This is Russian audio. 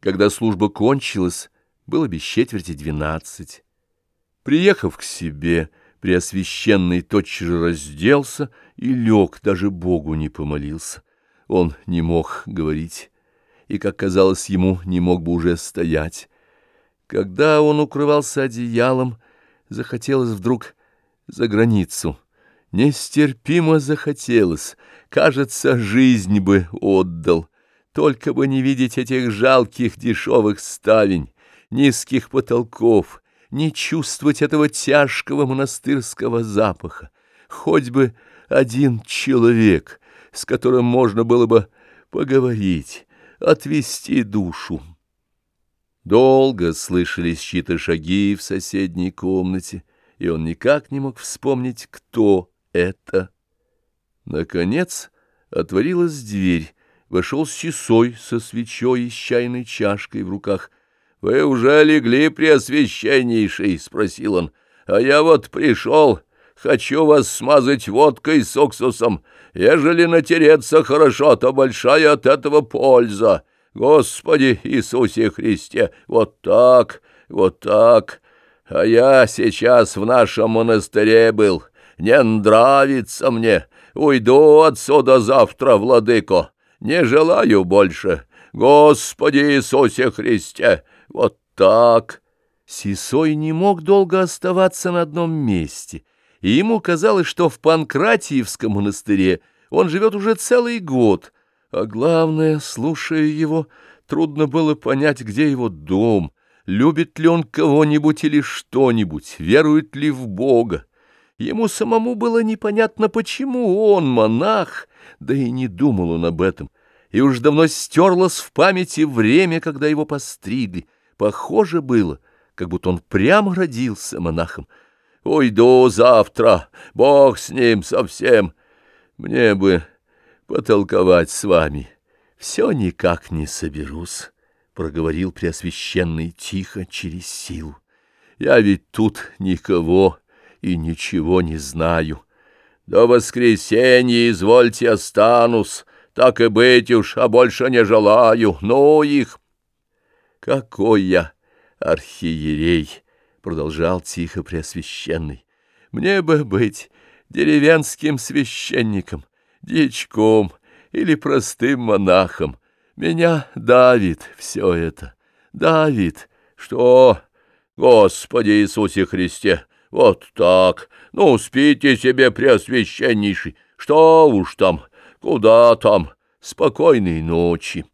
Когда служба кончилась, было без четверти двенадцать. Приехав к себе, Преосвященный тотчас же разделся и лег, даже Богу не помолился. Он не мог говорить, и, как казалось ему, не мог бы уже стоять. Когда он укрывался одеялом, захотелось вдруг за границу. Нестерпимо захотелось, кажется, жизнь бы отдал. Только бы не видеть этих жалких дешевых ставень, низких потолков, не чувствовать этого тяжкого монастырского запаха. Хоть бы один человек, с которым можно было бы поговорить, отвести душу. Долго слышались чьи-то шаги в соседней комнате, и он никак не мог вспомнить, кто это. Наконец отворилась дверь, вошел Сисой со свечой и с чайной чашкой в руках. — Вы уже легли, Преосвященнейший? — спросил он. — А я вот пришел, хочу вас смазать водкой с уксусом. Ежели натереться хорошо, то большая от этого польза. Господи Иисусе Христе, вот так, вот так. А я сейчас в нашем монастыре был. Не нравится мне. Уйду отсюда завтра, владыко. Не желаю больше. Господи Иисусе Христе, вот так. Сисой не мог долго оставаться на одном месте, и ему казалось, что в Панкратиевском монастыре он живет уже целый год, а главное, слушая его, трудно было понять, где его дом, любит ли он кого-нибудь или что-нибудь, верует ли в Бога. Ему самому было непонятно, почему он монах, да и не думал он об этом, и уж давно стерлось в памяти время, когда его постригли. Похоже было, как будто он прямо родился монахом. «Уйду завтра, Бог с ним совсем. Мне бы потолковать с вами. Все никак не соберусь», — проговорил Преосвященный тихо через силу. «Я ведь тут никого и ничего не знаю. До воскресенья, извольте, останусь, так и быть уж, а больше не желаю, ну их. Какой я архиерей, продолжал тихо Преосвященный. Мне бы быть деревенским священником, дичком или простым монахом. Меня давит все это, давит. Что, Господи Иисусе Христе, вот так. Ну, спите себе, преосвященнейший. Что уж там, куда там. Спокойной ночи.